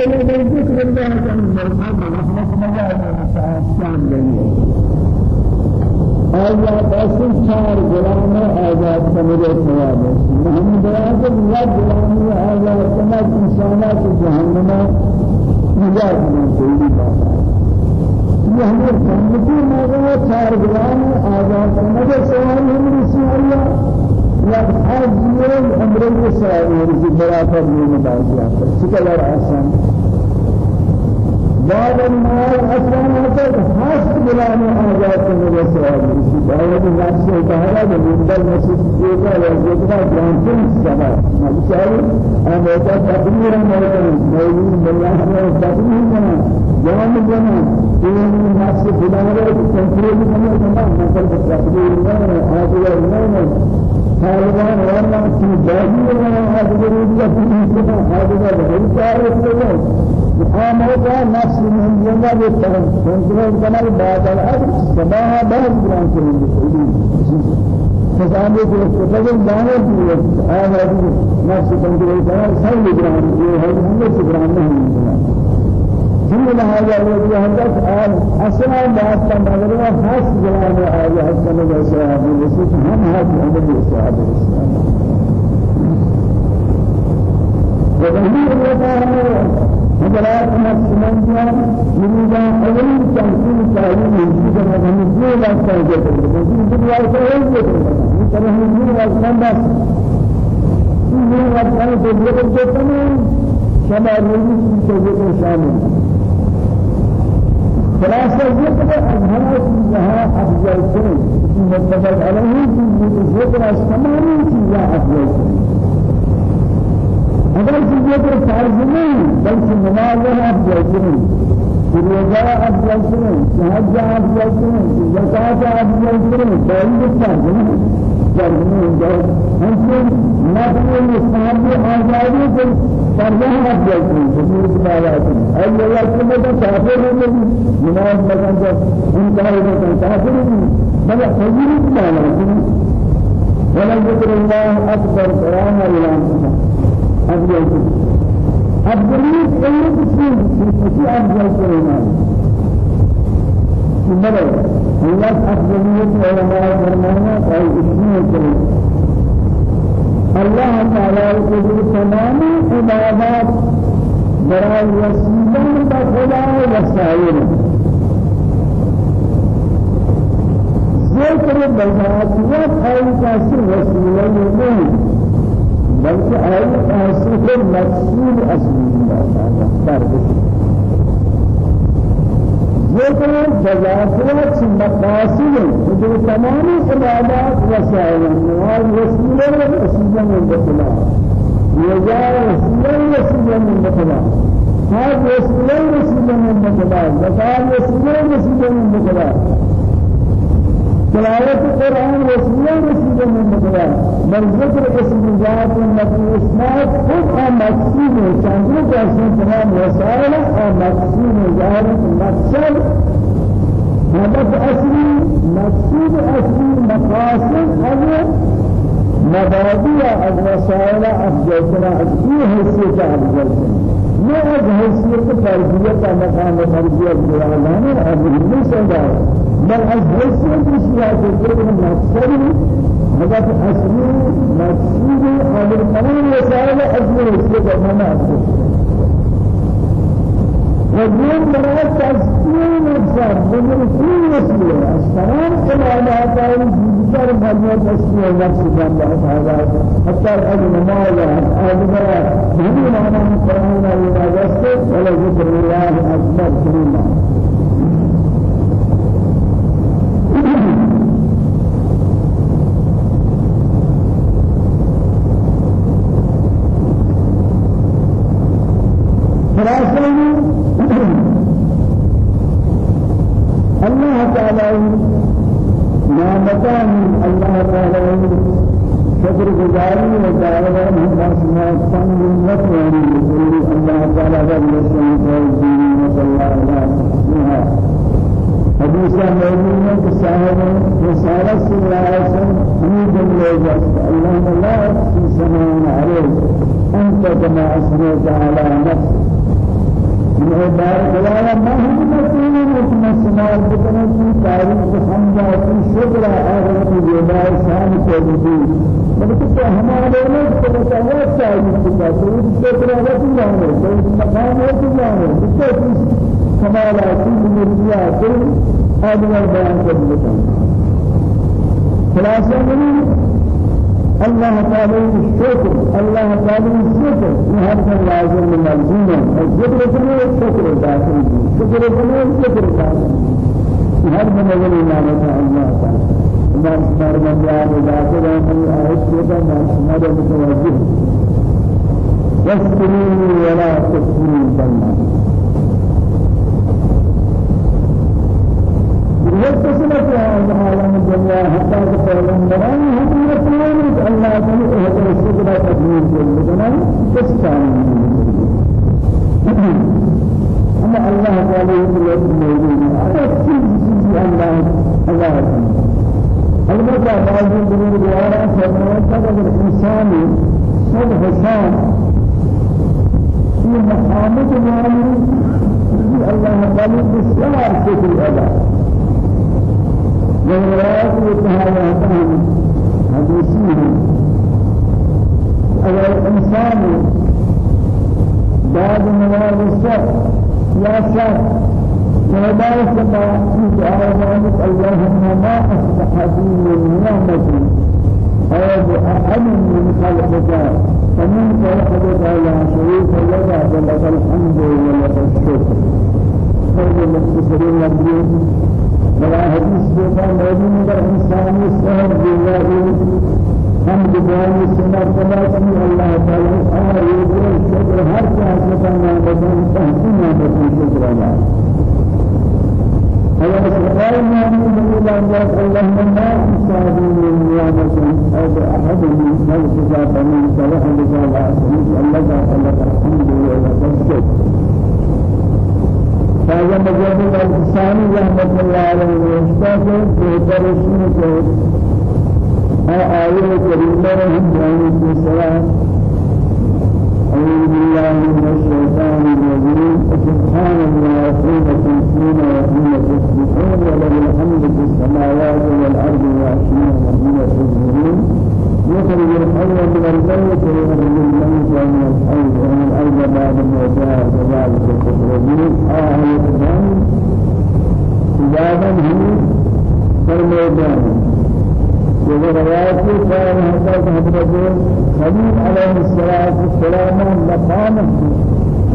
إلى ذكر الله تعالى رحمة الله تعالى آیا بسن چار غلام آزاد سمجھ سواب محمد آزاد یا غلامی آزاد سمجھ انسانات جہنم نجات میں کوئی بات یہ ہمیں سمجھتی مگر چار غلام آزاد سمجھ سواب ہم رسول اللہ یا حاجی عمر کے سواب رسول برابر میں بات ہے آسان بعد أصلا هذا خاص بلان آجات السواد بعد الناس كهلا من دل مسجد جوكا وجوكا جانتين سما ما بقى تقدير أنا بقى مولين بالله أنا تقدير أنا جوان جنا إن الناس بلان كنترول كمان كمان مثل تقدير أنا هذا أنا حالوان وأنا في باقي وأنا هذا الرجال في هذا هذا مقام ہوگا نفس نہیں ہوگا وہ سرم سنتوں کمال بادل اب سباہ بہت گران کریں گے فسانے کے فضل دانے کے لیے آج آج نفس سنتوں کمال سب گران یہ ہے ہم نے گران نہیں جن لہذا وہ جو حضرت آل أصلا بات کا مغربہ خاص جلال آیا حسن جیسے آدمی جیسے ہم ہاتھ ہم جیسے آدمی وبهي الله حضرات مسلمان جان يريدا أول تنسيب تعليم يجب أن لا تجد لكن الدنيا سهل جدا ترى هم أصلا بس من أصلا تجد جدا شما يجب تجد شامل خلاصة ذكر أنها فيها أفضل شيء متفق عليه في ذكر السماء فيها أفضل شيء اگر چیزیں پر فرض نہیں بلکہ نماز افضل نہیں روزہ افضل نہیں حج افضل نہیں زکات افضل نہیں دین فرض نہیں فرض نہیں ہم سے نفل اسلام کی آزادی کو فرض افضل نہیں جمهور بارات ہے اللہ کے میں کافر نہیں نماز کا انکار کرتا کافر نہیں بل حضور بارات ولا ذكر الله أكبر قرآن الإسلام أفضل أفضلية أي قسم في أفضل كلمات مرة هي أفضلية علماء فرمانا أي اسمه كلمة الله تعالى يقول تمام عبادات برای وسیله به خدا وسایل ذکر بذاتیت ای کسی وسیله نہیں بلکہ آئی آصف مقصود اصلی فرد ذکر جزاکات مقاصد جو تمام عبادات وسائل نواز وسیلہ وسیلہ من بطلا یجا وسیلہ وسیلہ من بطلا حاج وسیلہ وسیلہ من بطلا زکات وسیلہ وسیلہ من بطلا تلاوت القرآن وسيلة وسيلة من مقدار بل ذكر اسم ذات النبي اسمات خود مقصود شامل جاسم تمام وسائل مقصود ظاهر مقصد هدف أصلي مقصود أصلي مقاصد هذا مبادئ الوسائل ترى أي حيثية أفضل ما از حیثیت فرضیت مقام فرضیت جلالانه أبو سودا بل از حیثیت اشیاء که مقصد هدف اصلی مقصود قابل تمام وسائل اصلی حیثیت امام وجود برای تسکین نفسر بزرگ کل وسیله از تمام عبادات های دیگر برای تسکین نفس بنده هذا حتی از نماز از برای همین آنها قرآن و عبادت ولا ذکر الله اکبر کلمه الله تعالى شكر گزاری و دعوان ہم اسماء سنگ نت وانی الله تعالى والرسول والدين صلى الله عليه حديث موجود ہے صاحب رسالة صلى الله عليه وسلم الله اللهم لا أحسن سماء عليك أنت كما أثنيت على نفسك من بار خدایا ما هم مسئول سمال بکنه کی تاریخ سمجھا کی شکر آخرت جدا شان کو دی بلکہ تو ہمارے لوگ تو بتایا چاہیے کہ تو شکر آخرت تو مقام ہے تو کمالات دنیا کو آدمی بیان کر دیتا خلاصہ الله تعالى الشكر الله تعالى الشكر هذا لازم من الزمن الذكر كله الشكر داخل الشكر كله الشكر داخل من الإيمان الله تعالى الله سبحانه وتعالى داخل من كذا ما سمعنا متوجه يسكنني ولا تسكنني بالله. يتصل في هذا العالم الدنيا حتى تقولون هم يقولون الله تعالى هذا الشكر تكميل جلدنا تستعين أما الله تعالى يقول موجود هذا كل شيء الله الله البته بعض من الدعاء سمعت الإنسان صد حسان في محامد معلوم الله تعالى بسيار شكر الله والروايات يتهاوتان حديثين أول الإنسان بعد مواد الشر يا شر سمع في دعاء اللهم ما أصبح بي من نعمة أو بأحد من خلقك فمن خلقك لا شريك لك فلك الحمد ولك الشكر. هذا المختصرين ولا حديث جدا موجود در انسانی سهر دیواری ہم دعائیں سنا تماشی اللہ تعالی اور یہ شکر ہر چاہت کا نام بدن تحسین نام بدن شکر اللہ هذا سؤال من الله اللهم ما أصاب من نعمة أو بأحد من خلقك فمن سوحدك لا أسلم الله تعالى الحمد لله هذا مجرد الإنساني رحمة الله عليه وسلم بهتر اسمه آية كريمة هم جانب السلام أعوذ بالله من الشيطان الرجيم. سبحان الله الصلاة والسلام مقام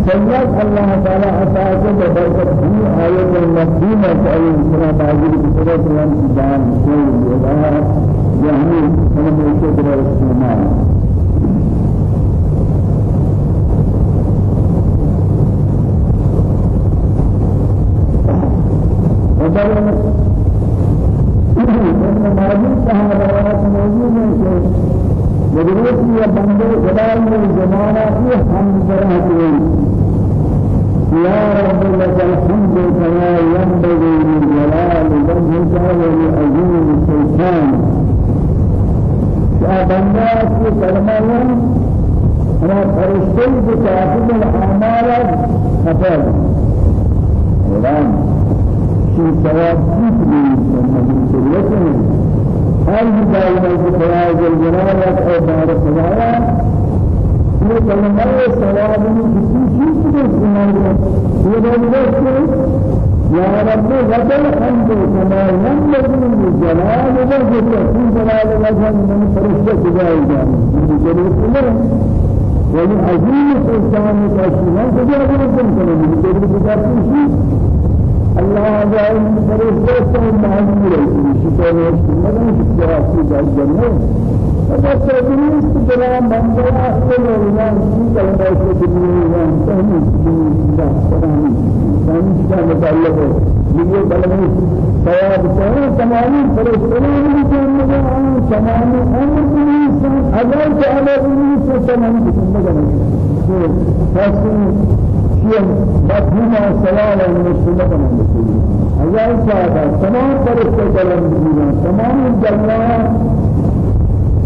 سيد الله تعالى أساس ببركة هي آية المقدمة عليه الصلاة والسلام بسورة الأنبياء سورة يعني أنا بشكر الإسلام وبعد ان موجود صحابات موجود ہیں کہ مدرس یا بندے جلال زمانہ کی ہم کے يا رب لك الحمد كما ينبغي لجلال وجهك ولعظيم سلطانك بندہ کی کلمہ ہمارا فرشتے کے کاتب الأعمال خفر قرآن شيء ثواب كيف من شريعته هل بداية الخراج الجلالة أو دار الخلايا یہ کلمہ ثواب میں کسی چیز کو کرے یہ يا رب لك الحمد كما ينبغي لجلال وجهك في جلال وجهك من فرشتك جائزا من جلال الأمر ولعظيم سلطانك أشياء تجاه ربك من جلال بذاتك الله جل فرشتك معلوم لك شكرا لك شكرا في الجنة فبس تدريس بلا من بلا أخذ الله في كلمة الدنيا وانتهي الدنيا إنسان کا متعلق ہے یہ کلمہ ثواب سے تمام فرشتوں نے جنہ ان تمام أمر انسان اگر تعالی سے تمام جنہ فاسن شيء مفهوم سوال المسلمة من اگر تعالی تمام فرشتوں دینا تمام جنہ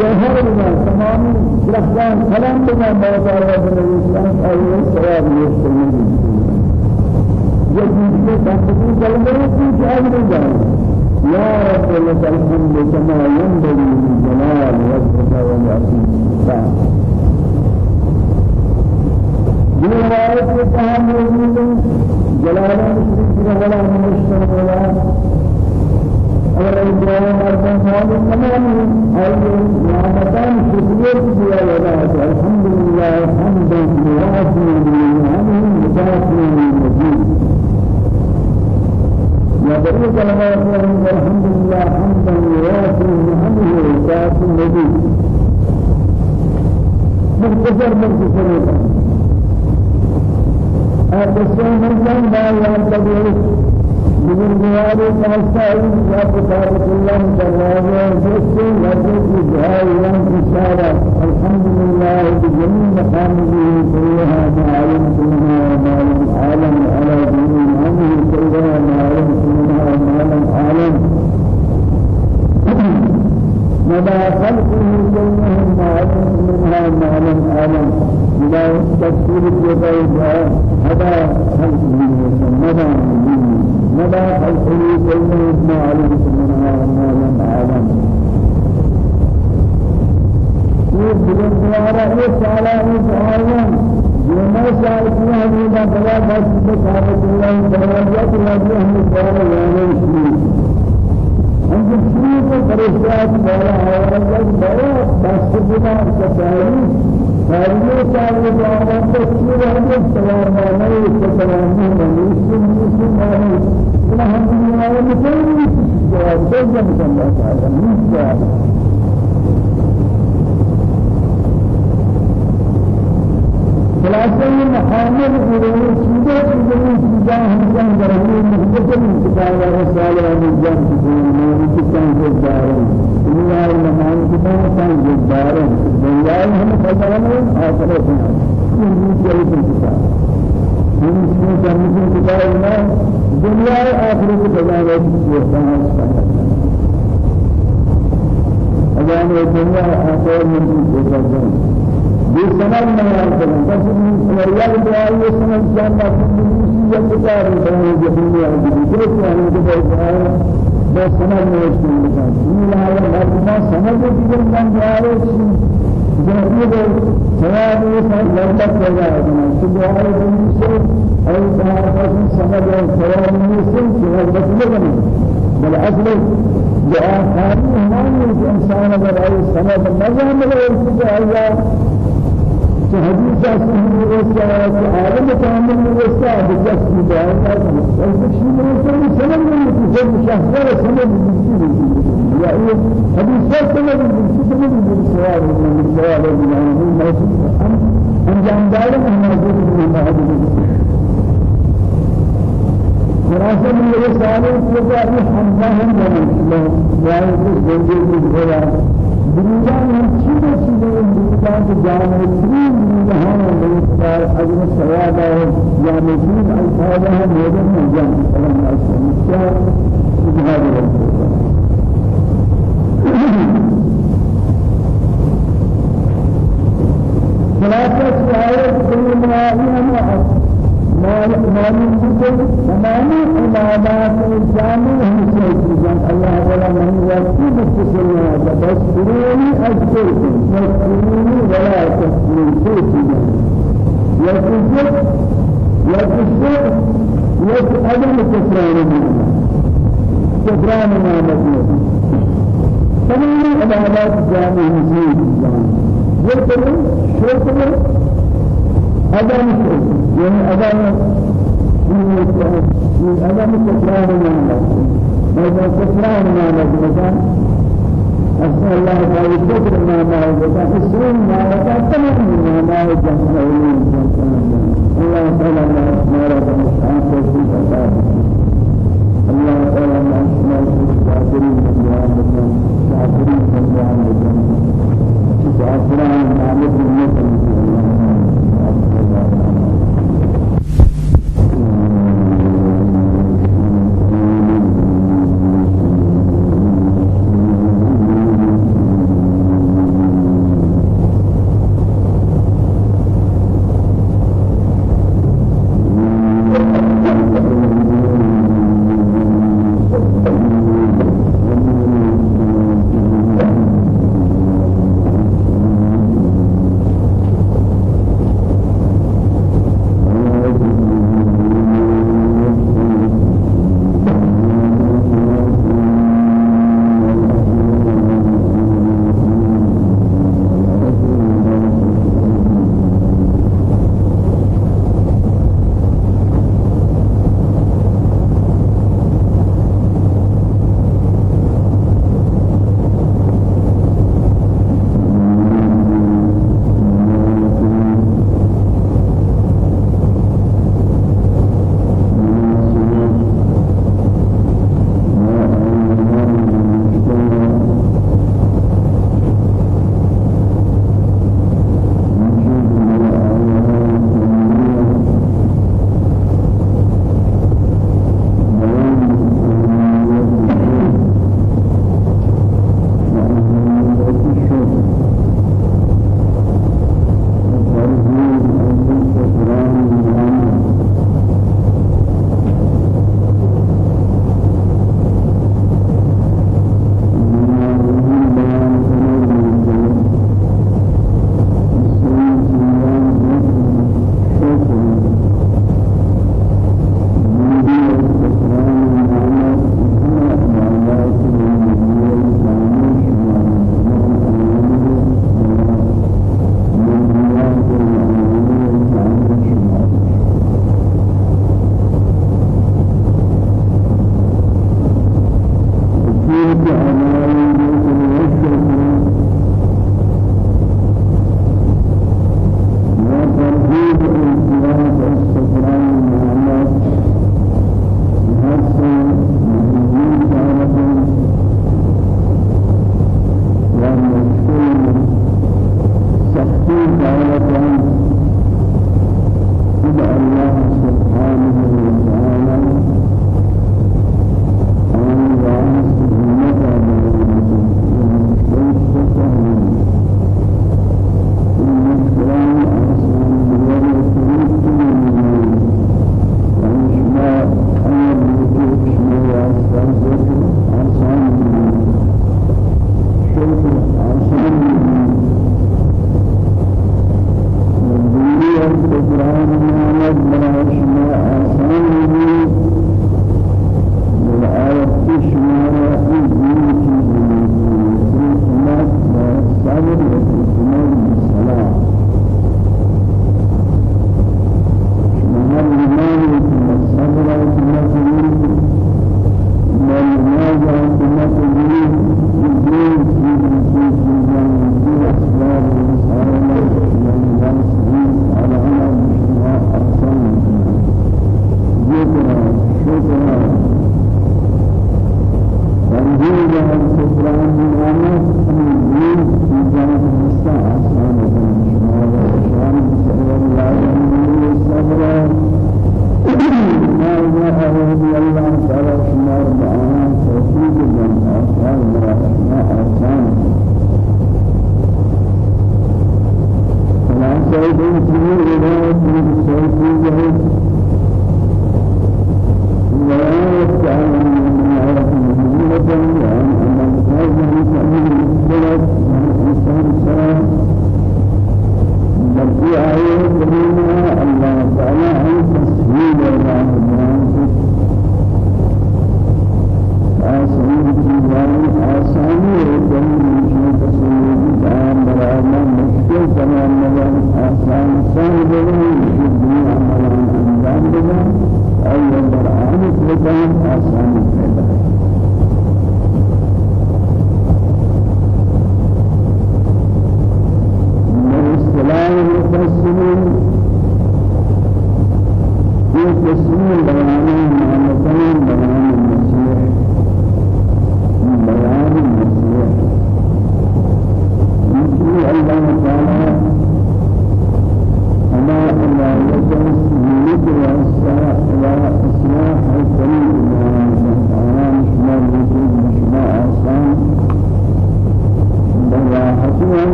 جوهر بنا تمام رحمان كلام بنا ما تعالى بنا الإسلام أي ثواب يستمر يجب تحقيق كلمة في جاهل يا رب لك الحمد كما ينبغي لجلال وجهك ولعظيم دي رواية كلام موجود جلال مشرك ولا مشرك ولا اور ابراہیم ارسل خالد تمام آئیے نعمتان لله يا بني كلمات الحمد لله حمدا موافي لنعمه مضافي للمجيد مختصر مختصر أقسم من لا يعتبر بزرگوار کاسای یا بطارت الله تعالی جس لذت جهایان اشاره الحمد لله بجميع مقامه كلها معلم كلها معلم عالم على دين امه كلها معلم كلها معلم عالم. مدى خلقه كلهم معلم منها معلم عالم. إلى تفسير الجبال هذا خلقه مدى مدى خلقه كلهم معلم منها معلم عالم۔ یہ بلند دوارا یہ سالہ یہ عالم جو میں شاہد ہوں یہ بلا بس بشارت اللہ درجات اللہ ہم سارا یعنی ہم شروع پریشان بڑا ہے بڑا بس جواب تو شروع ہے ہے ہے مسلم ہے ہم دنیا میں کوئی جواب دے جب اللہ تعالی نہیں خلاصة محامد قرون سيدة قرون سيدة هم كان درجة مختلفة من كتاب رسالة من جان قرون من كتاب جدار دنيا المحام كتاب كان جدار دنيا هم خزانة آخرة من كتاب كتاب من كتاب من كتاب ما دنيا آخرة خزانة كتاب أجانب الدنيا آخرة من كتاب بسند ما يعرفون بس من سمريات دعاء يسمى جان ما في مسيح كتاب بني جبريل يعني بيجلس يعني كتاب بس سند ما يشتغل بس من هذا الأرض ما سند بيجي من دعاء جنبيه سواد لذت كذا سبحان الله أي تعرف سند سواد يسمى سواد بس لغني بل أصل دعاء خارج همان الإنسان أگر أي سند مذهب له حديث صحيح رسالة عالم كامل رسالة بس بداية الشيء من سنة من كتاب شهر سنة من يعني حديث سنة من سنة من سوال من سوال من ما أم أنجام دار موجود من هذا خلاصة من رسالة كتاب حمزة هم من دنیا میں چیزیں چیزیں دنیا کے جانے تین دنیا میں مستار اجر ثواب ہے یا مزید الفاظ ہے میرے میں جان سلام علیکم کیا اظہار ہے خلاصة آية كل ما هي مالك كل تمام عبادات الجامع هم سيدنا الله ولا من يكتب السنة بس بروني أذكر يذكروني ولا تذكرون سيدنا يكتب يكتب يكتب أدم كفران كفران ما بديه تمام عبادات الجامع هم سيدنا يكتب شكر أدم يعني أدم من أدم كفران ما ماذا كفران ما مثلا أسأل الله تعالى شكر ما ما مثلا إسلام ما مثلا تمام ما جمع الله تعالى ما ما رأى مستعان في الله تعالى ما أسمع الكافرين من الله الكافرين من الله الكافرين من الله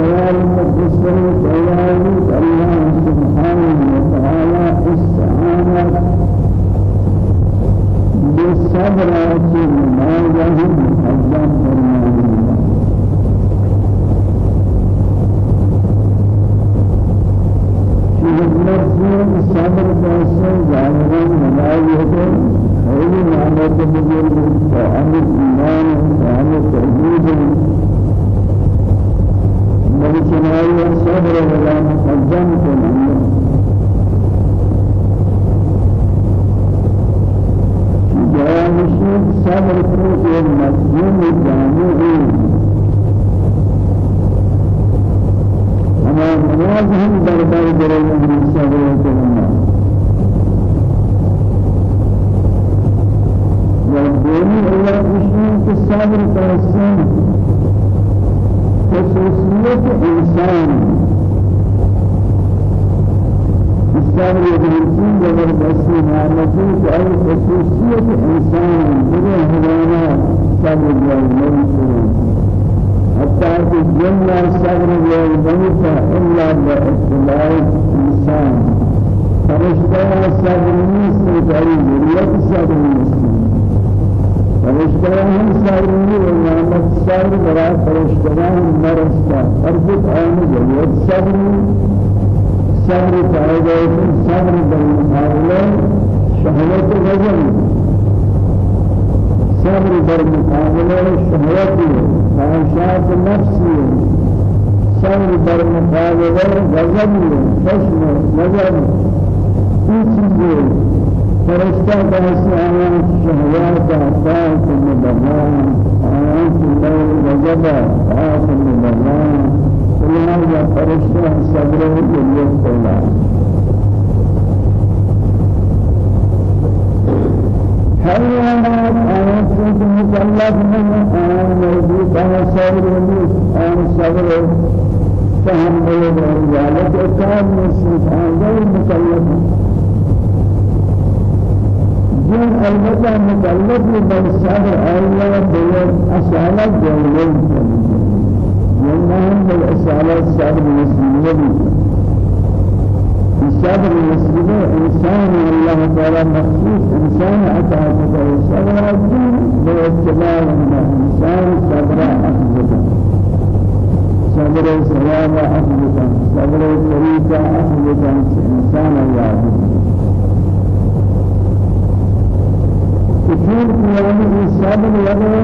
سوال مجسر سوال الله سبحانه وتعالى استعانة بالصبر والمعاجة المحجم والمعاجة مفهوم صبر باسم ظاهرا ملايته خير معرفة بجرد وعمل إيمان وعمل تأجيد ولسنائي الصبر ولا محزنت الأمر جواب الشيخ صبر فوق المسجون الجامعين أما منازهم دربار جريم يدرسين زبردستی نعمتی که ای خصوصیت إنسان بره هلانا صبر شروع حتى في الجنة صبر جایمه إلا بإطلاع إنسان. فرشتہ صبر نیست که ای ذریت صبر نیست فرشتگان ساری و نعمت ساری برای فرشتگان مرستا ارجت آن جلیت صبری صبر فائدہ صبر در مقابلہ شهوت غزل صبر در مقابلہ شهوت خواہشات نفسی. صبر در مقابلہ غزل خشم نظر این چیزیں فرشتہ کیسے آیان شہوات آفاق مبران آیان سلال وجبہ آفاق مبران لہذا فرشتہ صبر جلیت قولا حیوانات آیان سلط مکلف من آیان موجود آیان صبر آیان صبر فهم بلد رجالت اکام نسیت آیان مکلف جن البته مكلف بالصبر أيضا بيد أسالة جوين جنهم بالأسالة صبر مسلمين الصبر مسلمين إنسان الله تعالى مخصوص إنسان أتاك الصبر الدين باتباع إنسان صبر أخذك صبر سلام أخذك صبر طريقة أخذك إنسان الله سكون قيام الصبر لغا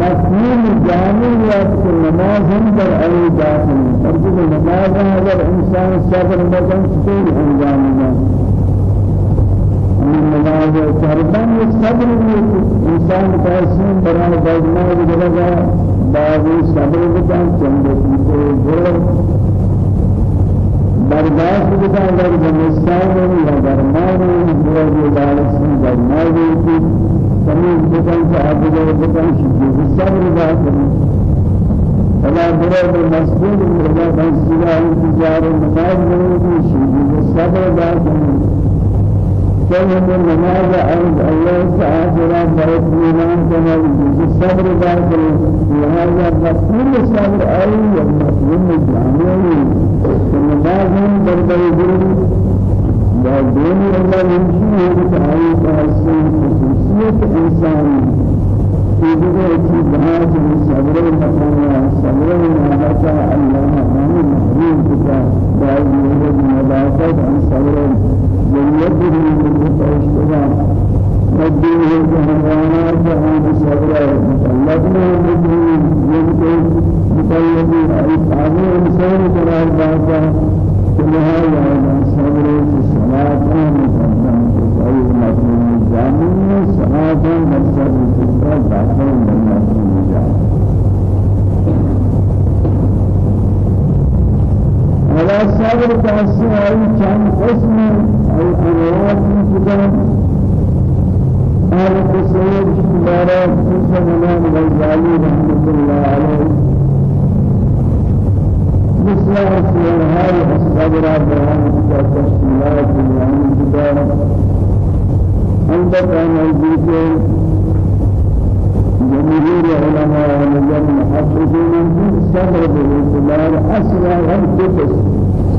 مفهوم جامع وقت النماز هم در أي داخل فرجل النماز اگر انسان صبر سکون انجام دا النماز چربان صبر انسان قاسم برای بجمع بجرگا باقی صبر بکن چند پیسے برداشت بتا اگر زمستان یا گرمان یا جالسی گرمان کی تمیز بکن صاحب جو بکن شکل صبر بات فلا برد مسجد ولا مسجد انتظار نماز نہیں شکل صبر بات كلمة النماذ عند الله تعالى الإيمان كما الصبر ذاك لهذا مسؤول الصبر أي المسلم الجامعي النماذ من دربه لا دين الله يمشي بتعالي تحسين خصوصية إنسان. في بداية جهات الصبر المقام الصبر المعاصى الله أمين كتاب بعد يوجد مباشرة عن صبر جنيته بالتشتغل مديه الجهوانات عن الصبر لكنه مديه يمكن مطيب تعمل إنسان قرار باتا كلها يا الصبر في الصلاة مقدم أي مطلوب الجامع الصلاة والصبر في الصلاة داخل من مطلوب على الصبر تأثير أي كم قسم الأنوار في كتاب. أهل السيد شمارة سلسة منام الغزالي رحمة الله عليه مثل أسير هاي الصبر برهان كتاب تشكيلات يعني كتاب عندك أن الجيكين جمهور علماء ونجم محققين في الصبر بالاعتبار هم كتس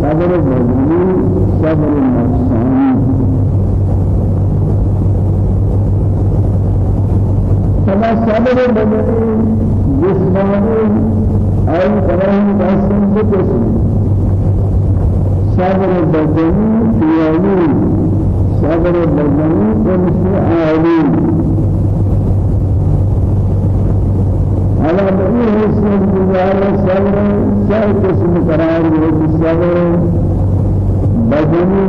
صبر الرجل صبر النفساني فما صبر البدني جسماني أي كلام قسم بقسم صبر البدني فيالي صبر البدني انفعالي على بقيه اسم الجزائر صبر شاء قسم قرار صبر بدني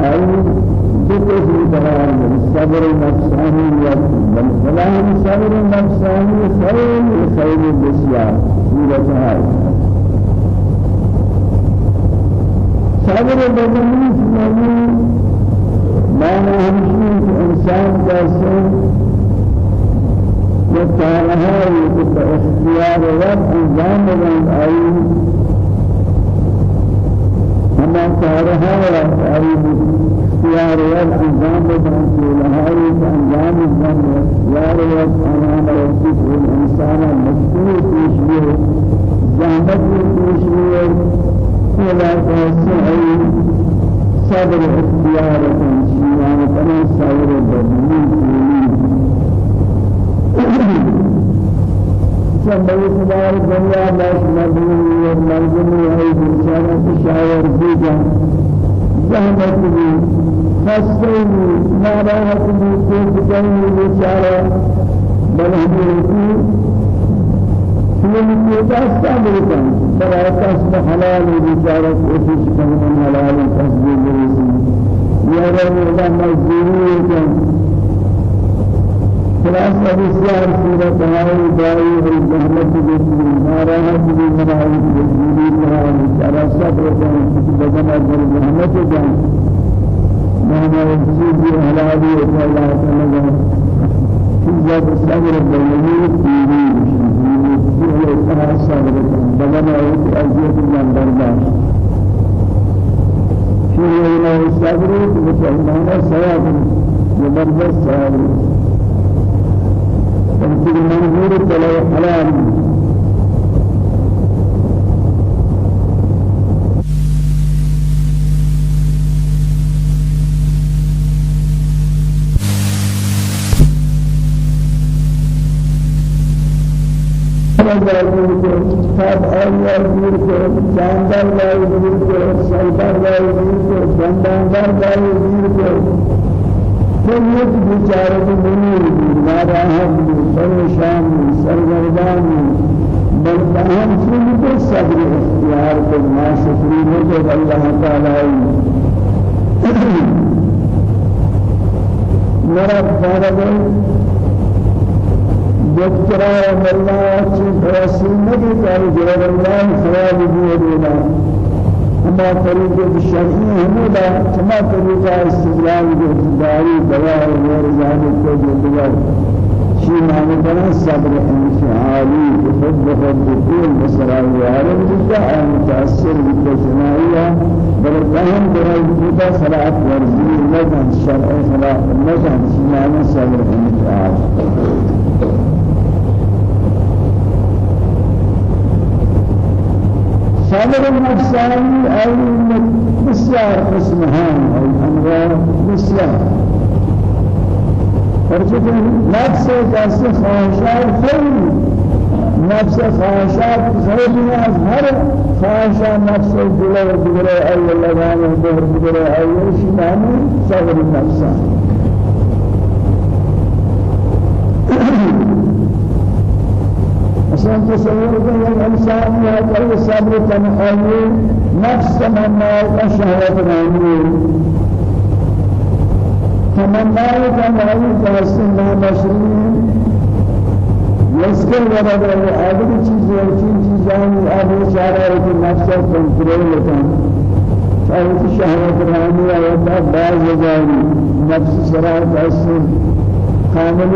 أي بكث قرار الصبر نفساني بل فلان صبر نفساني خير خير بسيار سورة هاي صبر سناني ما نهمشي إنسان جاسم وتعالى اختيار رب انجام من أي أما تعالى أي اختيار رب انجام من لهاي انجام من اختيار رب الإنسان مشكور فيشبه جامد فيشبه ولا تسعي صبر اختيار شيئا كما صبر الدين سبب خدای دنیا باش مدنی و مردمی های بیچاره شاعر دیگر زحمت بھی خسته بھی ناراحت بھی کوئی کہیں بیچاره بلہمی کی یہ کی دستا بلکن برای کسب حلال بیچاره کوشش کرنے حلال کسب برسی یا رب مزدوری کن خلاص صورت ہماری دائی اور زحمت بسیار ناراحت بھی منائی بسیاری ناراحت سارا صبر کریں کسی بدن اگر زحمت جان مانا چیزی حلالی ہے اللہ تعالی چیزات صبر بلنی تیری بسیاری سارا صبر کریں بدن اور اذیت جان برداشت شیئے صبر بسیار سواب زبردست سواب تنسيق منظور تلو حلال کتاب آیا دیر کو جاندار لائے دیر کو سلطان لائے دیر کو جاندار لائے دیر کو بیچاره کی نہیں ناراحت پریشان سرگردان بل ہم سن کو صبر اختیار کو ناشکری میں تو اللہ تعالی میرا فارغ دکترا اللہ چیز رسول نبی تعالی جل اللہ ثواب دینا ما طريق الشرعي همدا كما طريق استدلال دواء غير ذلك كجدار شيء معنى كنا صبر انفعالي بحب حب كل مسرائي عالم جدا متأثر بالجنائية بل فهم برای جدا صلاة ورزي نجم شرع صلاة نجم شيء معنى صبر انفعالي صبر النفساني أي بسيار قسمهان أي أنواع بسيار. فرجت نفس جس خواهشات خير نفس خواهشات خير از هر خواهشات نفس جلو جلو أي لغان دور جلو أي شيء صبر النفساني انسان تصور کرے انسان یا کوئی صبر تنہائی نفس تمنا کا شہوت نہیں تمنا کا نہیں جسم مشروع يسكن ولا ولا هذه الشيء وشيء جان هذا شارع في نفس كنترول كان فهذه الشهوات الرامية ولا بعض جاني نفس شرائط أصل كامل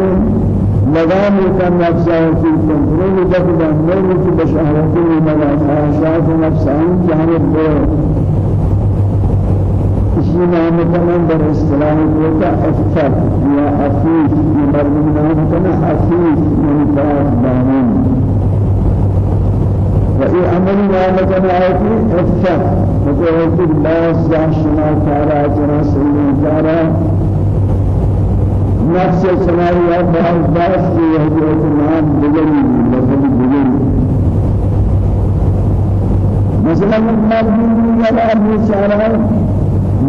لگام کن نفسا في کنترول دفع نور کی بشهوتی ملا خواهشات نفسان جانب اسی نام کنن در اصطلاح دیتا افکر. یا افیف یہ مردم نام کنن افیف یعنی طرف دامن و ای عمل نام کنن آیتی افکر. فتوحیت باز جاشنا کارا جنا سیدن کارا. نفس سماوية بعض باس في هجرة النام بجري لفظ بجري مثلا مرمون على أبو سعران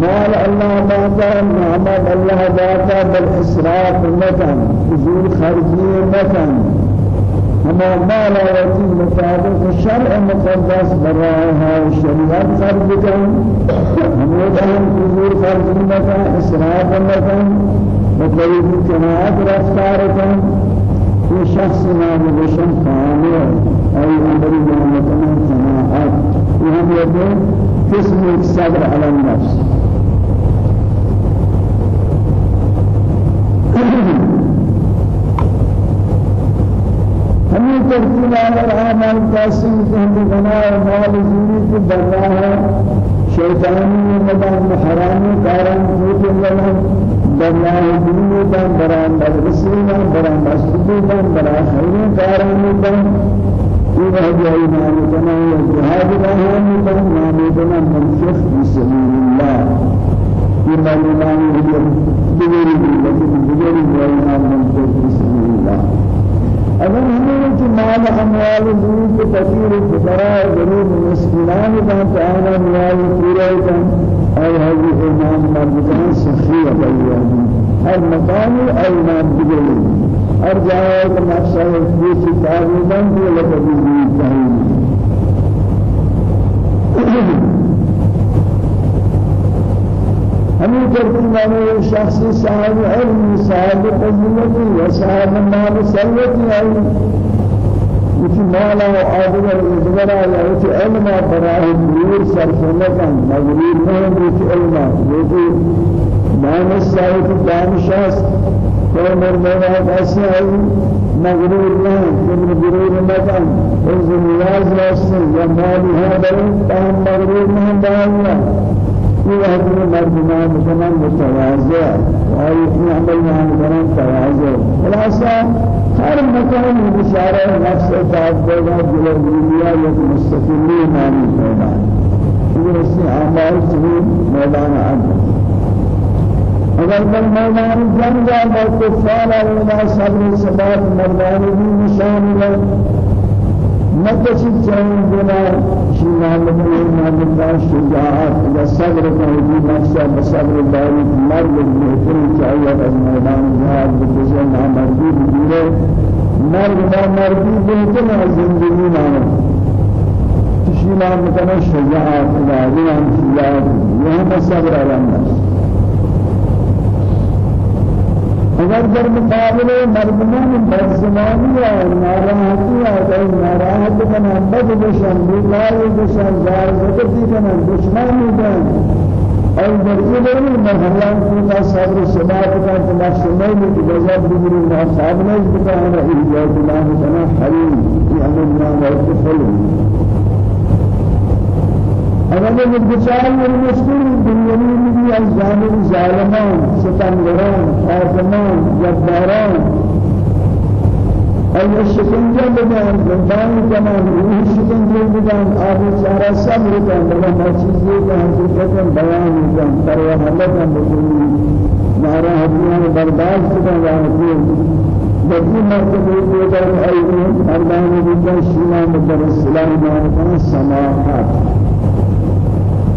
مال الله باتا نعمت الله باتا بالإسراف مكان حضور خارجي مكان هما مال وتي مطابق الشرع مقدس براها الشريعة خارج كان. هم يدعون حضور خارجي مكان إسراف مكان وقريب جماعت رفتار کن یہ شخص نام بشن کامل أي أمر جماعتنا جماعت وهم يقول قسم الصبر على النفس آخر عمل تاسين كهم بغناء مال زوري في براه شيطاني مدام حرامي كارم فوت لهم براه دنيا دم براه مدرسين براه مسجدين براه خير كارم دم إذا جاء إيمان كما جهاد الله من نامدنا منشخ في سبيل الله إيمان الله بغير بغير إيمان منشخ في سبيل الله اگر ہمیں کہ مال اموال زمین کے فقیر فقراء غریب مسکینان کا تعالی مال پورا کن اور هذه امام مرجان سخیہ بیان ہر مکان ایمان بگلی ہر جائے کہ نقشہ یہ کتاب میں بھی لگی چاہیے همین ترتیب شخصی صاحب علم صاحب فضیلتی و مال ہے یکی مالا و آدم الازمرا یا یکی علم براه دور سرسنکن مغرور نہیں یکی علم. یکی دانش صاحب دانشاست کوئی مرمونا ایسے ہے مغرور نہیں کبر غرور مکن از نیاز راستے یا مالی ہے بلن تاہم مغرور نہیں باہیا في هذه المرجمان مثلا متواضع وهي في عمل مثلا تواضع خلاصة هر مكان بشارة نفس تعبدنا جلالية يتمستقلين عن الميدان في رسي أعمال في ميدان عدل اگر من میدان جنگ با کفار و صبر ثبات مردانی نشان نتشي جان بنا شيئا من الله شجاعات إذا صبر كهدي نفسه بصبر داري مرد المهتم جاية الميدان جهاد بجزء ما مردي بديره مرد ما مردي بهتم زندگي نامه تشيلا مكان شجاعات إذا ريان شجاعات يهم صبر على النفس اگر در مقابل مردمان بدزمانی کوئی ناراحت بد بشن بیکاری بشن زارزتی کنن دشمنی کنن اور یہ نہیں محلان کی صبر سبات کا نفس نہیں کہ غضب بگری نہ صاحب نے بتایا ہے یہ اللہ تعالی حلیم یہ أمر نہ ہے اگر یہ بچار یہ مشکل دنیا میں بھی جانب ظالمان ستمگران حاکمان جباران. أي شکنجه بدن زندان کنن روح شکنجه بدن آب سارا صبر کن بلا چیزی که حقیقت بیان کن پر حمد کن بکنی ناراحتیان برداشت کن واقعی بدی مرتبه دیگر ایوان مردان دیگر شیما مدر السلام سماحات.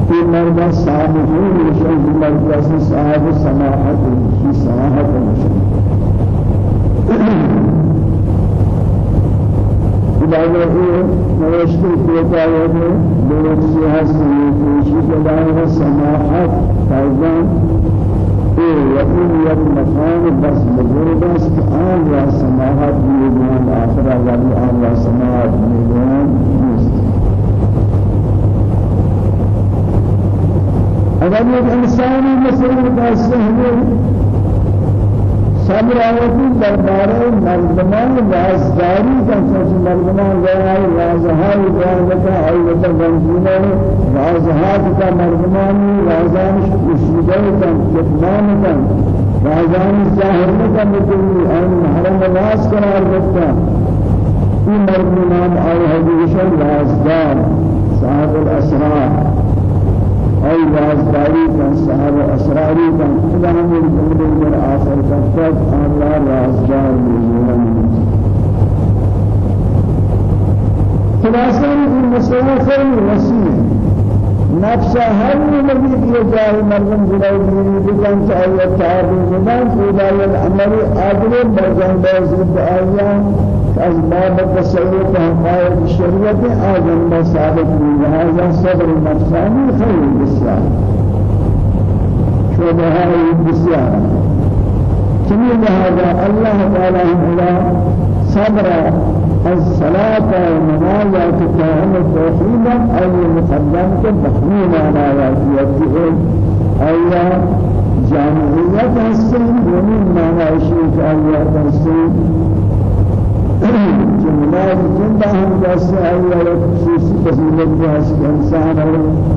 في مرد صاحبين يشهد مرد صاحب سماحة في سماحة إذا نوشت في كتابه بوجه حسن في كتابه سماحة فإذا يكون يد مكان بس بزرگ است آن یا سماحت میدونم آخر ولی آن یا سماحت میدونم نیست اگر ایک انسانی مسئلہ کا سہل صبر آوتی دربارے مردمان رازداری کا چونچہ مردمان گیا ہے رازہائی جانتا آئیتا گنجینا رازہات کا مردمانی رازان شکشیدائی کا کتمان کا رازان ظاہر کا مکلی آئین محرم نواز قرار رکھتا این مردمان آئی حدیث رازدار صاحب الاسرار؟ أي رازداری کن صاحب اسراری کن؟ خدا ہمیں خیلی وسیع. نفس هر نبی کی جای مردم جلوی دیری بکن چاہیے تعبیر زبان خدا العمل عادل برجان بازید آیان از باب تصوف حقائق الشریعت آدم ما ثابت لهذا صبر النفساني خير بسيار شو بهاي بسيار كمي لهذا الله تعالى هنا صبر الصلاة والنماز كتاب التوحيد أي مقدم كبخمين على واجبته أي جامعية السن ومن ما في الله السن. مناد جندا هم آئی ہے خصوصی فضیلت کے انسان اور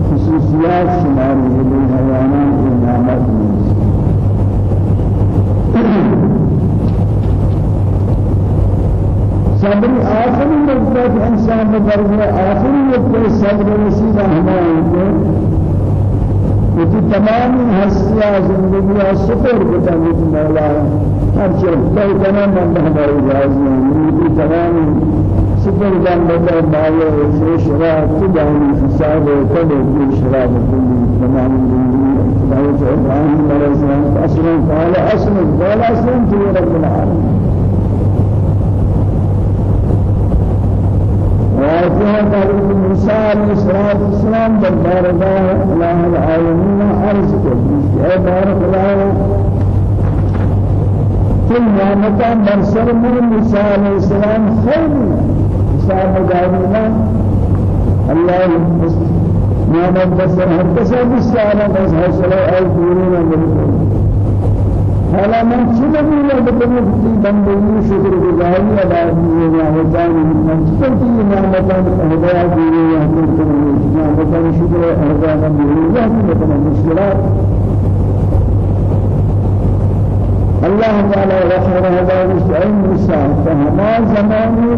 خصوصیات شمار حیوانات نعمت صبر آخری نقطہ انسان بدرجہ آخری نقطہ صبر رسید ہمارے کہ تمام ہستیاں زندگی سفر بتانے مولا ہر چیز کوئی تمام ہماری راضی ہیں۔ یہ تمام سفر جان بتا مالے سے شراب تجانی حساب کبھی بھی شراب تمام زندگی خدای ابراہیم علیہ السلام أصلا قال أصلا قال أصلا رب العالمين واجه حضرت موسى عليه الصلاة والسلام دربار الله العالمين عرض کرد اے بارك الله كل نعمتان برسر من موسى عليه السلام خير حساب جاهلنا الله نعمت بسر هر کسی بسیار از حاصل ای دورنا ملکه حالا من چه نبیل بکنی که بندگی شکر گزاری ادا کیے یا ہوتا من چه کی نعمتان خدا یا ہم کو نعمتان شکر دیے یا ہم کو مشکلات. الله تعالى رحمه الله وسعين موسى فهما زماني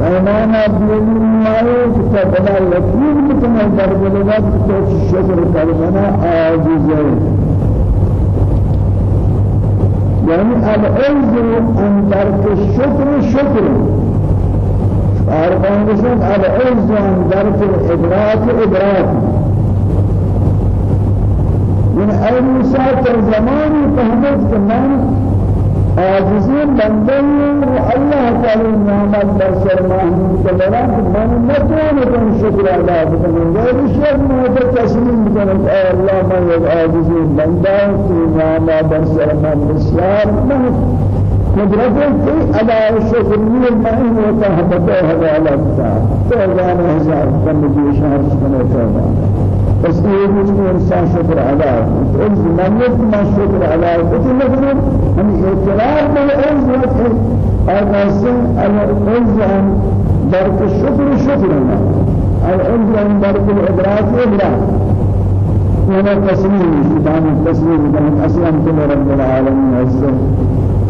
فإمانا بيوم ما يتبع لكن مثل درجات كتوش الشجر كلمنا عاجزة يعني العز أن ترك الشكر شكر أربعين قسم العز أن ترك الإدراك إدراك من أي مساعد زمان فهمت كمان عاجزين بندين الله تعالى نعمت بشر محمود كلام من نتوان كن شكر الله بكم غير شيء ما تسليم كن الله ما عاجزين بندين نعمت بشر من بشر ما قدرت في أداء الشكر من وتهبطه هذا على التعب توزان هزار كم جيشان سنة توزان بس شکر ادا ہے۔ اس منت ما شکر ادا ہے۔ تو لازم ہم اعتراف میں عز ہے اور ویسے العز درک شکر شکر ہے العز ہم درک الادراک ادراک وأنا تسليم شيطان التسليم كان اسلمت لرب العالمين عز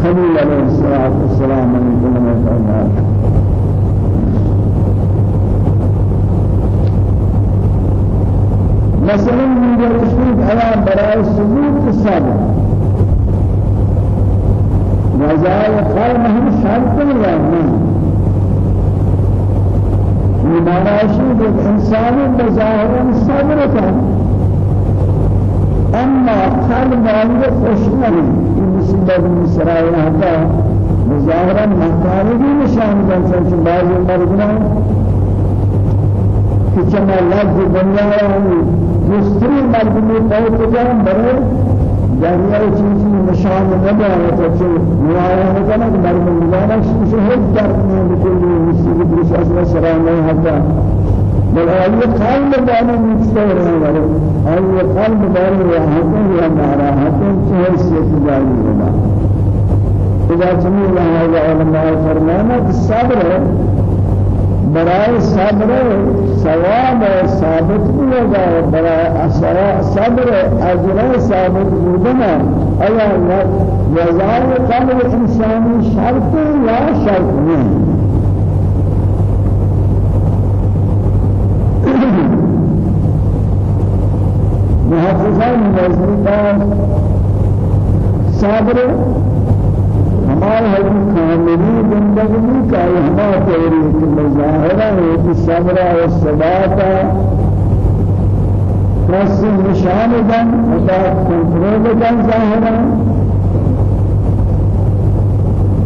خليل عليه الصلاه والسلام من كل ما مثلا من الشرك على براء السجود الصابر وزاي خير مهم شرط ولا نہیں لمراشد الإنسان بظاهر صبر كان أما قلب عنده خشنة المسلم بن إسرائيل هذا بظاهرا مكانه نشان كان بعض المرضى كما لفظ دنيا مستری مردمی قوت جان برای دنیا چیزی نشان نداره تا چه نکنه که مردم میدانه شیشه هیچ درد نمیکنه. مستری درش أصلا سرانه حتی بل آیه قلب داره مستر نمیاره آیه قلب داره راحته یا ناراحته چه حیثیت داری بنا اذا جميل هذا علماء فرمانا الصبر برای صبر ثواب ثابت بودا برای صبر اجر ثابت بودنا آیا جزای قبل انسانی شرط یا شرط نہیں؟ محافظان نزدیکان صبر ہمارے ہم کاملی زندگی کا ہمارا تحریک مظاہرہ ہے کہ صبر و ثبات. رس نشان دن خدا کنٹرول دن ظاہرہ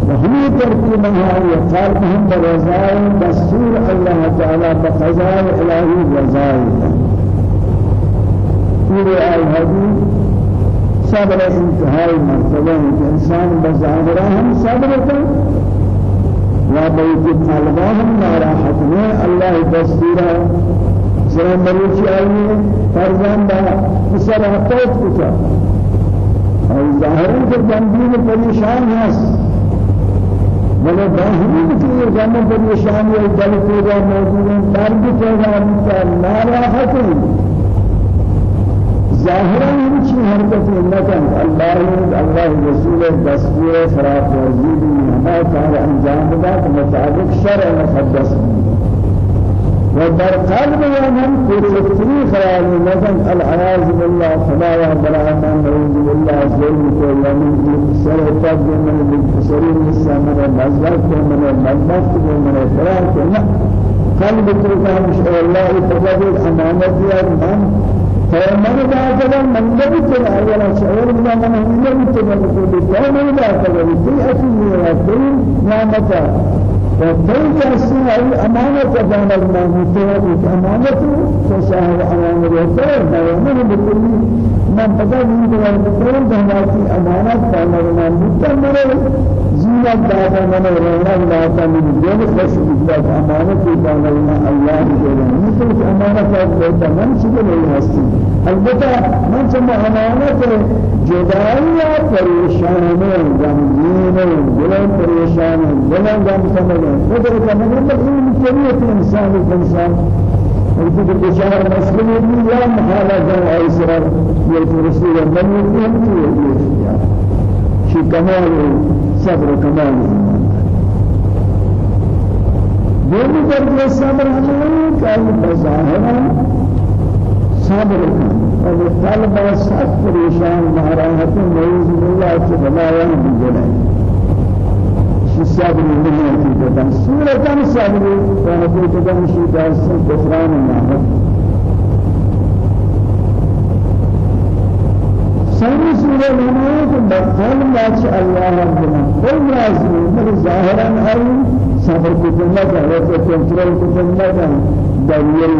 وهي ترتيب هذه قلب هم برزاي دستور الله تعالى بقضاء إلهي في آية هذه صبر انتهائی مرتبہ ہے انسان بظاہرہ ہم صبر کر و بیت قلبہ ہم ناراحت میں اللہ دستورہ سلام مروچی آئیے فرزان با اسر حقوق کتا۔ اور ظاہر ہے کہ جنبی پریشان ہے مگر باہمی کہ یہ جنب پریشان ہے جل کو موجود ہے درد پیدا ناراحت ہے ظاهرا هیچ حرکت نکن الله الله رسول دستور خراب ورزید ما کار انجام داد مطابق شرع مقدس و در قلب من کوچکتری خیال نکن العیاذ بالله خدا بلا من نعوذ بالله ظلم کو یمن سر تاب من السمر مزاق من مدمت من فرار قلب کو کامش الله تجاوز امانت یا من فمن ذاك من يكن أولا شعور من من لم يكن فمن ذاك في أكل وفي نعمة وذلك السنة أمانة بين المؤمنين أمانة فشاهد أمانة ما يؤمن بكل من بدأ من المؤمنين بهذه أمانة بين المؤمنين زينة دادا من رونا دادا من بيت أمانة بيتنا الله جل مثل أمانة فوق من شيء لا يحسن البتة من سمع أمانة جدائية پریشان غمگین دلن پریشان دلن غم کا مطلب این کلیت انسان انسان وجود بشار مسلم محالہ جان ایسرا یہ رسول اللہ نے کیا شي كمال صبر كمال. دونی در صبر ہمیں کل بظاہرا صبر اور قلب سخت پریشان مہراحت نعوذ بالله کے بلایا بجلائے شي صبر نہیں ہے کہ سورة صبر وحدود دم شي داس كفران النعمت ثاني سورة نمائك بطل ما شاء الله ربنا كل لازم من ظاهرا أي صبر كتنة وجه كنترول كتنة دليل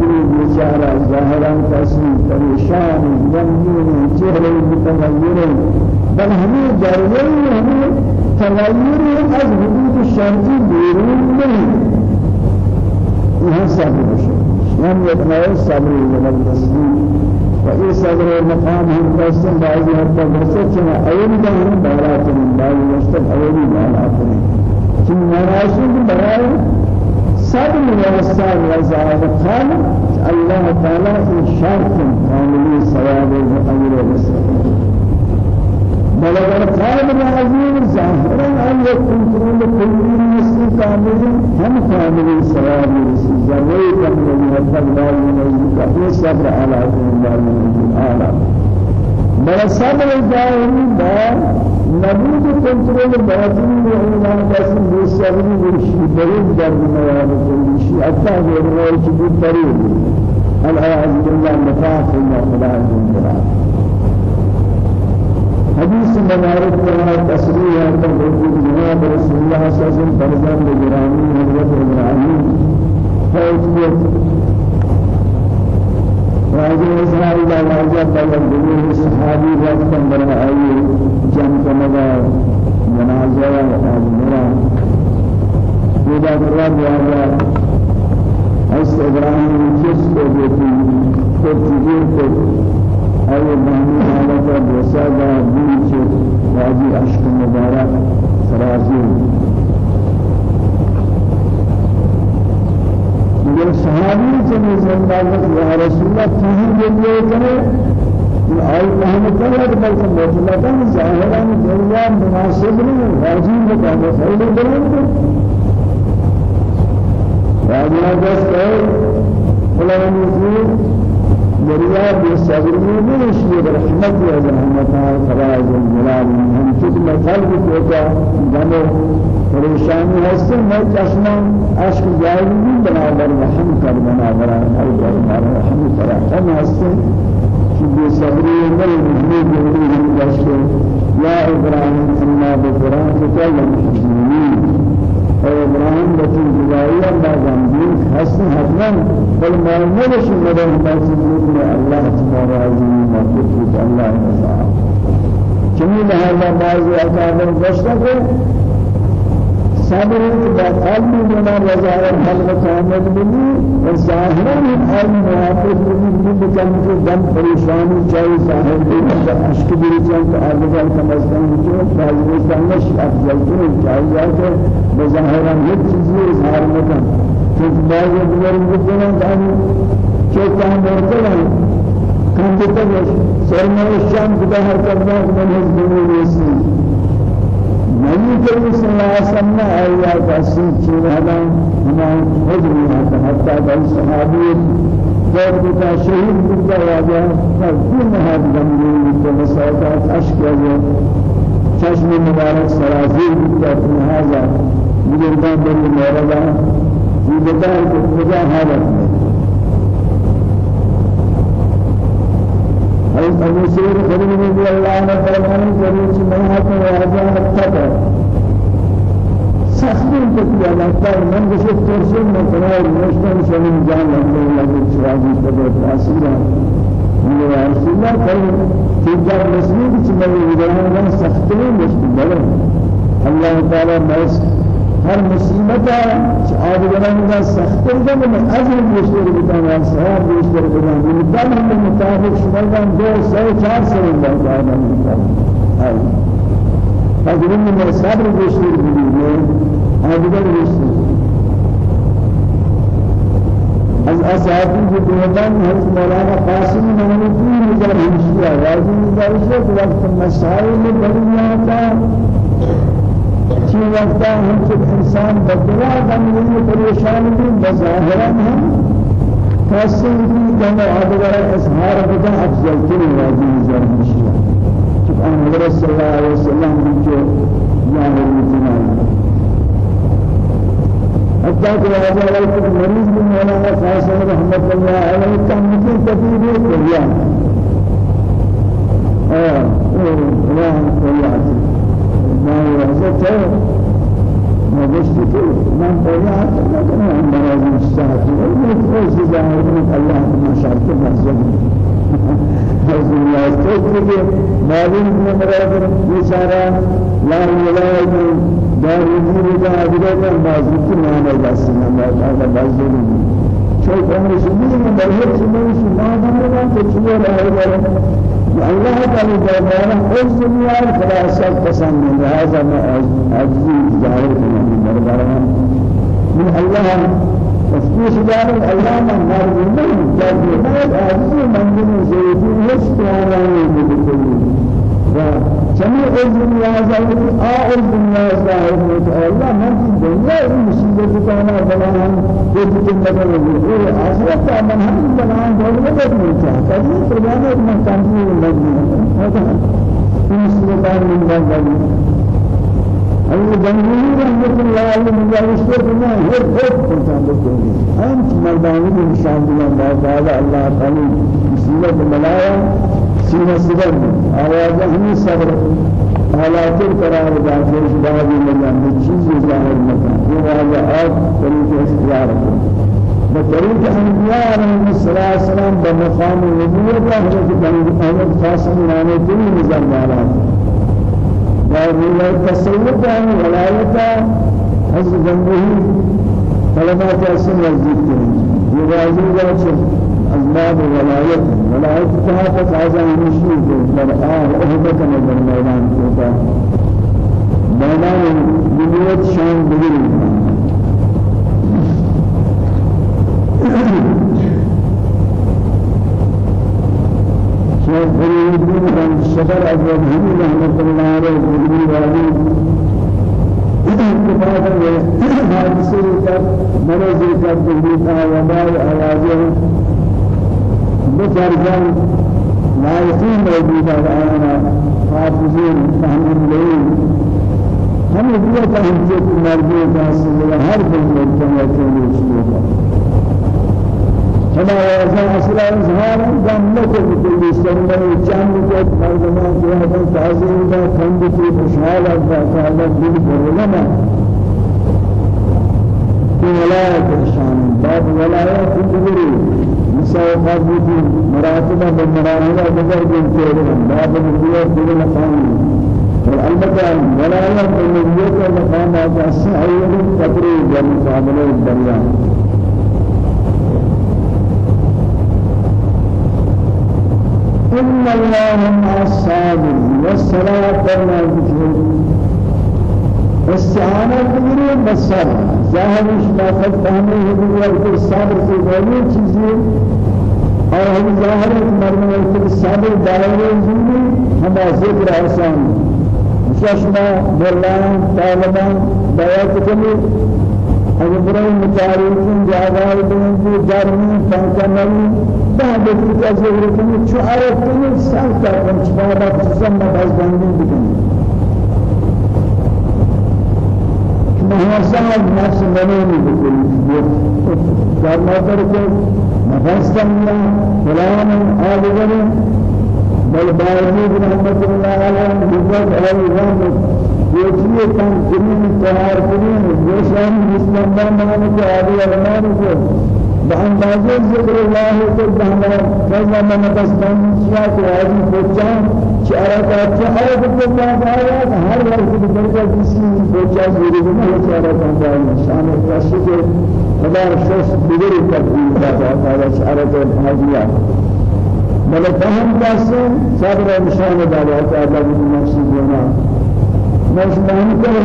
دل بشارة ظاهرا تسمي پریشان غمگین چهره متغیر. بل همه دلیل همه تغییر از حدود شرطی بیرون نہیں یہ صبر شد ہم یہ صبر من التسلیم وإي صدر مقام هم قسم بعضي حتى برسل كما أول دهن بارات من بعض مستق أول بارات من كم مراسل براي صدر وصال وزاد قال الله تعالى في شرط كامل ثواب الأجر والسلام بلغ القائم العظيم ظاهرا أن يكون كل مسلم كامل هم كامل ثواب الرسول ذري كامل من الله من الكافي صبر على الله من العالم بل صبر الظاهري با نبود كنترول باطن وإيمان قسم بالصبر والشيء بريد در مواد كل شيء أتى غير ما يجب بريد العياذ بالله مفاق الله خدا حديث مبارك كما تصريح عند جناب رسول الله صلى الله عليه وسلم فرزان بجرامي حضرت إبراهيم فأتبت راجع إسرائيل راجع بلد بنيه الصحابي وقتا برا أي جمع كمدا جنازة وحاجمرا إذا قرب راجع أس إبراهيم كيس کو دیتی اللہ یہ کرے آئی محمد کرے بلکہ مطلقاً ظاہراً دنیا مناسب نہیں واجب بتا خیلی بلند واجب جس ہے فلان دریا بے صبر میں نہیں رحمت یا رحمت فراز الجلال ہم خود قلب کو کا دم پریشانی ہے سے میں چشمہ عشق جائے نہیں برابر رحم کر برابر ہے برابر رحم کر ہم ہستے کہ بے صبر میں نہیں نہیں نہیں یا ابراہیم أنا بقران تکلم اور ابراہیم بچی جدائیہ با زمین حسن حتما. بل معلومش مدن تاسیب میں اللہ تبارک عظیم مطلب اللہ تعالی چنین لہذا بعض گشتہ کو صبر با قلب بنا وزار حل کامل بنی و ظاہرا آئی موافق بھی بکن کے دم پریشانی چاہیے ظاہر بھی اشک بھی چاہیے تو کم از کم جو راضی سنش افضل تو چاہیے کہ بظاہر ایک چیز اظہار مکن کہ بعض دیگر بکن دانی چوکا مرتبہ کم بکن سرمایہ شام خدا ہر کرنا من حزب نیسی نبی کریم صلی اللہ علیہ وسلم نے آیا کسی چیز ہدا ہمیں حضر یہاں حتی بل صحابی. دور بتا شہید بتا واجہ فردی نهاد بندی تو مسائلات عشق ہے چشم مبارک سرازیر بتا یہ بتا کہ خدا حالت میں ابو سعيد الخدري رضي الله عنه فرمان جريج منها واجه التقى سخين تكيا لكن من بشوف ترسل من قرار مشتم شمن جان لله الله شراجي تبرك أسيرا من رسول الله قال تجار مسلم كمان يجانا سختين مش بلد الله تعالى مس هر مصیبت آدگران کا سخت ہے میں اجر بیشتر بتانا ثواب بیشتر بتانا مدام ہم مطابق شمال دو سو چار سو اللہ تعالی ہے اگر میں صبر بیشتر بھی آدگر بیشتر. از اساتید دیوان حضرت مولانا قاسم نمانی نظر ہمشیا واجب نظر ہے وقت مسائل بڑی آتا چی وقتا ہم چک انسان بدلا دنگلی پریشان بھی بظاہرا ہم تحسن کی جمع آدھگر اظہار بدا افضل کری واجی نظر مشیہ چک آن حضرت صلی اللہ علیہ وسلم جو ظاہر متنائی حتى کہ واجہ علیہ مریض بھی مولانا قاسم رحمت اللہ علیہ کا مکن تفیدی کریہ آه الله كريم ما يرزقه ما بشتكي من بيان لكن من مرض الساعة ويتوز ظاهر من الله ما شرط مزيد حزب الله تجد مالين من مرض بشارة لا يلاقي دار يجيب جاء بدر ما ذكر ما نجس ما هذا أمر سبيل من بهر سبيل ما دام ما تشوى لا الله تعالى جبارا حفظ دنیا خلاصہ پسند ہے لہذا میں عجزی ظاہر کرنے دربارہ من الله تفتيش دار الله من نار من جاب من عجزی من زيدين هستوانه بكل جميع الدنيا ظاهر آخر الدنيا ظاهر الله ما في الدنيا المصيبة كنا بلان كيف تنبغي الأمور آخرت من هم بلان دولة بدمجة كذي فرمان من كان في المدينة هذا المصيبة من ذلك أي جمهور رحمة الله عليه يشترك ما هو هو كنتم بتقولين أنت مرداني إن شاء الله بعد الله تعالى مصيبة ملايا سینہ صدر آواز ہمیں صبر حالات قرار داخل شبابی مجان چیز ظاہر مکان یہ واجہ آج طریق اختیار کو بطریق انبیاء علیہ السلام بمقام نبوت حضرت بن احمد قاسم نانے دل نظر دارا اور تصوف ہے ولایت حضرت جنبی کلمات اسم نزدیک یہ واجب ہے أسباب ولاية كها فسازا در آه أهدك نظر ميدان كوتا ميدان نبوت شان بگیری شيخ فريد الدين الشفر أجود هدي رحمة الله عليه بگیری والی اتفاقا حادثة کا مرض کا دلی کا وباء آوازه بسرجان لائقين موجودة الآن حافظين فهم الليل هم دیا کا ہمچے مرضی کا سلسلہ ہر دن مجتمع کے لیے شروع ہمارا ایسا أصلا اظہار جاننے کو بکلی سننے چاند کو مردمان جو ہے تعظیم کا کھنڈ کی خوشحال ہے تعالی دل بولنا کہ ولایت شان. باب ولایت کبری نساء قابوتي مراتبة بالمراتبة بدر بن سيرين باب النبوة بن مقام والألبتة ولاية النبوة المقامات السعيد تقريب والمقابلة الدنيا إن الله مع الصابرين والصلاة كما ذكر استعانة بالصبر بسر ظاهرش ما قد فهمه بگیر کہ صبر سے بڑی چیزیں اور ہم ظاہر مرنے کے صبر دائرے زندگی ہم ذکر آسان چشمہ بلان طالبان بیعت کنی اگر برای متعارفین جاگار بینی درمی فانکنی بعد از ذکر کنی چو عرف کنی سال تا کنی چه بعد از زمان باز بندی بکنی محاسن نفس منونی بکنی در نظر که نفس کنی فلان آدگری بل باوجود رحمت الله علیه بزرگ ایوان یہ کام کریں تیار کریں جیسے مسلمان مان کے آدی ارمان کو بأندازه ذكر الله سبحانه كذا من بسمان شيئا كهذه بوچا شعرات شعرات بوچا آيات هر وقت بوچا کسی بوچا زیری میں شعرات آيات شان رشید خدا شخص دیگر تقدیم کرتا ہے شعرات حاجیہ بل فهم جاسے صبر نشان دارا تعالی نفسی دینا مشمعی کرے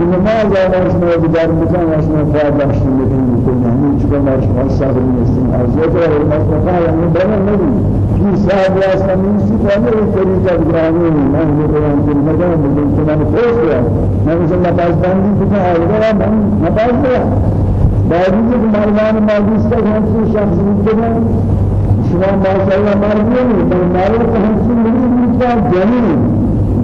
نماز آواز ما بیدار می‌کنم آشنا خواهد داشتیم بکنیم می‌کنیم همین چکا ما شما صبر نیستیم از یک را علمت نخواه یعنی بنا نبیم این صبر است من این سیتانه این طریقه گرانی من می‌کنم که مدام بگم که من خوش بیام من مثل نفس بندی بکنم آیده را من نفس بیام بعدی که مردان که هم سو شخص می‌کنم شما ماشاءالله مردی نیست من مردی که هم سو می‌کنم جنین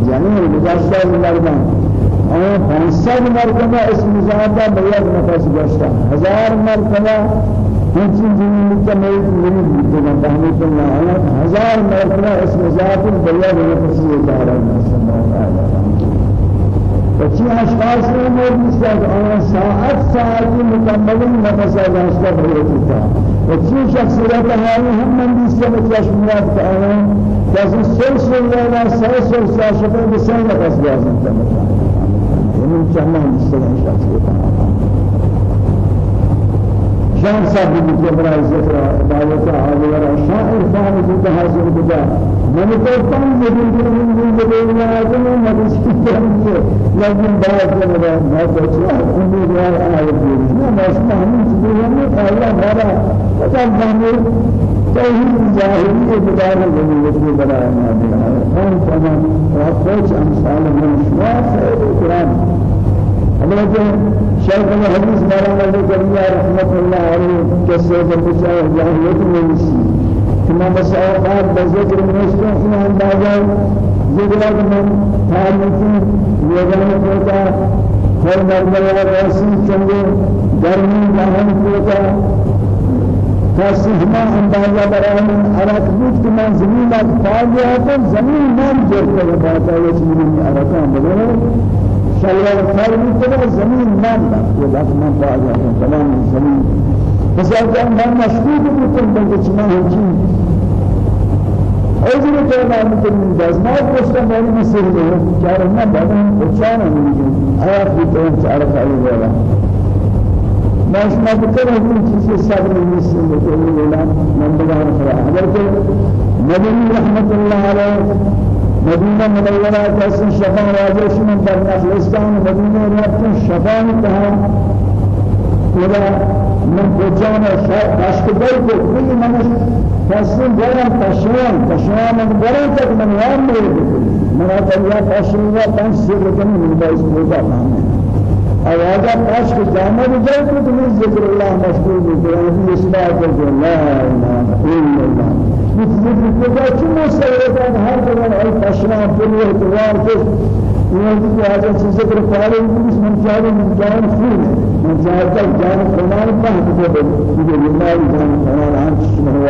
جنین بجسته مردان آن پانصد مرتبه اسم زاده بیاد نفس گشتا هزار مرتبه هیچ زمین که میت میری بیتنا فهمیت الله آن هزار مرتبه اسم زاده بیاد نفس داره وچی اشخاص نے موجود ہے آن ساعت ساعت مکمل نفس گشتا بیاد وچی شخصیت ہے ہم من بیستے متشمولات کہ آن کسی سر لینا سر سر ساشفه بسین نفس گشتا من جمع مستقیم شخص شان صاحب برای ذکر عبادت حاضر شاعر فهم کی حاضر بدا من تم زمین کی من دنیا ہے میں اس کی طرف لیکن بعد میں میں بچا امید ہے آئے میں مسمع ہم دنیا میں اللہ ہمارا پتہ توحید ظاہری بدار برای میں ہے ہم تمام راست امثال من شوا خیر کرام حضرت شیخ الحدیث مولانا زكريا رحمة الله عليه قصة بشاء جاهلية المسي كما مساوقات بذكر المشكلة في أندازة ذكر من تعلمتي يدان کوتا ہر مرمى راسي چنگے گرمی جہان کسی ما اندازه برای من عرق بود که من زمین از فاضی هاتم زمین من جرده و باتا یسیرین عرقان بگره شلوار خر بود که زمین من بخته بخت من فاضی هاتم تمام زمین. پس از اگر من مشکوک بودم بگه چی من هیچی اجر پیدا می‌کنیم دزمات کشتن داری مسیر دیگه که من بعدم اچانم میگیم عرق بود که آره، عرق علی ماش ما بکنم این چیزی صبر نیست میکنم من بگم فرا حضرت نبی رحمت الله علیه مدينة منورة كاسن شفاء راجش من در نخلستان مدينة رابطن شفاء تها ولا من بجانا أشكبر كل من كاسن جرام تشوان تشوان من جرام تك من يوم مريد من أتريا تشوان تان سير كن من بايس بوجا فهمه أواجا باش كجامع بجاي كتني ذكر الله مشكور بجاي في إسباب الله لا إله إلا الله. مثل كذا شو مسألة هر جگہ أي تشريع كل اعتبار كيف يوجد هذا ذكر فعال من جان من جان فين من جان جان فلان فهم كذا يقول الله جان فلان عن شنو هو؟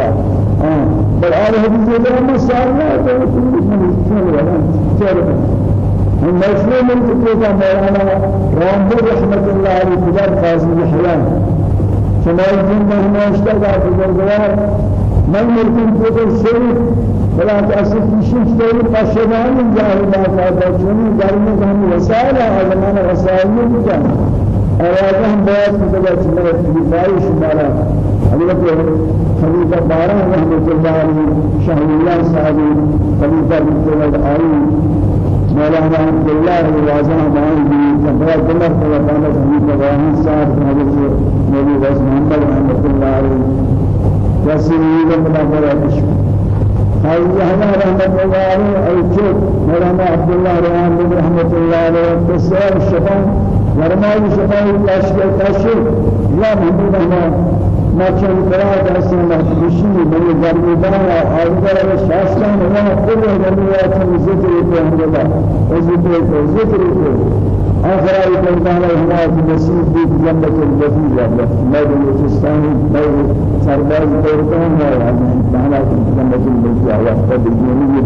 آه. بل هذا هذه ذكر مسألة تو من شنو ولا شنو هم مشروع من كتاب مولانا رامبو رحمة الله عليه كتاب قاضي الحيان شمال الدين مهما اشتغل في الجوار من ممكن تقول شيء ولا تأسف شيء شيء فشبان جاهل ما فاضل شنو قالوا كان وسائل هذا وسائل كان أراجع بيات كذا شمال في بايش مالا حضرت خلیفہ بارہ رحمۃ اللہ علیہ شاہ اللہ صاحب خلیفہ بن علی مولانا عبد الله الوازن وس محمد من رحمة الله عليه مولانا عبد الله رحمة الله عليه تسير الشفاء ورماي الشفاء كاشف كاشف لا محمود الله ما كان قرار دستان ما بشي من جرمي بنا أرجع الشاشة ما كل جميع ذكر الله ذكر ذكر آخر آية كان هنا في نصيب في جنة الجزيرة ما بلوچستان ما سرباز دورتان ما يعني تعالى في جنة الجزيرة وقت الدنيا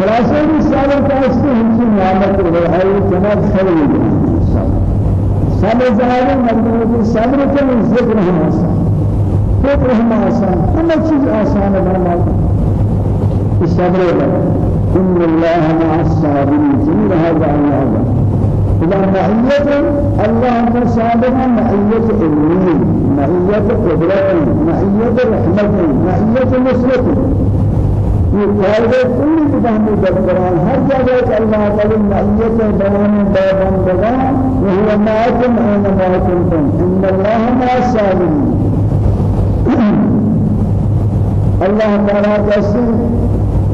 يقول أنا أمسار خلاصة رسالة كاسته همشي نعمت الرعاية جناب خير صبر ظاهر مجموعة صبر كم ذكر هم آسان. فكر هم آسان. كل شيء آسان بنا الصبر إن الله مع الصابرين جميل هذا هذا إذا معية الله مصابها معية علمية معية قدرة معية رحمة معية نصرة قاعدة كل بفهم القرآن هر جگہ الله تعالى معية بيان بيان بيان وهو معكم أينما كنتم إن الله مع الصابرين الله تعالى قسم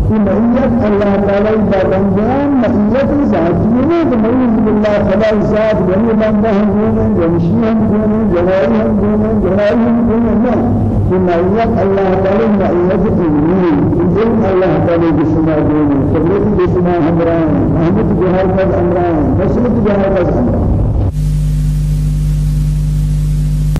في معية الله تعالى بندان معية ذاتية معية بالله خدا ذات بني بندهم دون جمشيهم دون جوارهم دون جوارهم دون معية الله تعالى معية علمية علم الله تعالى بسماء دونه خبرت بسماء أمران أحمد جهاد أمران مسلم جهاد أمران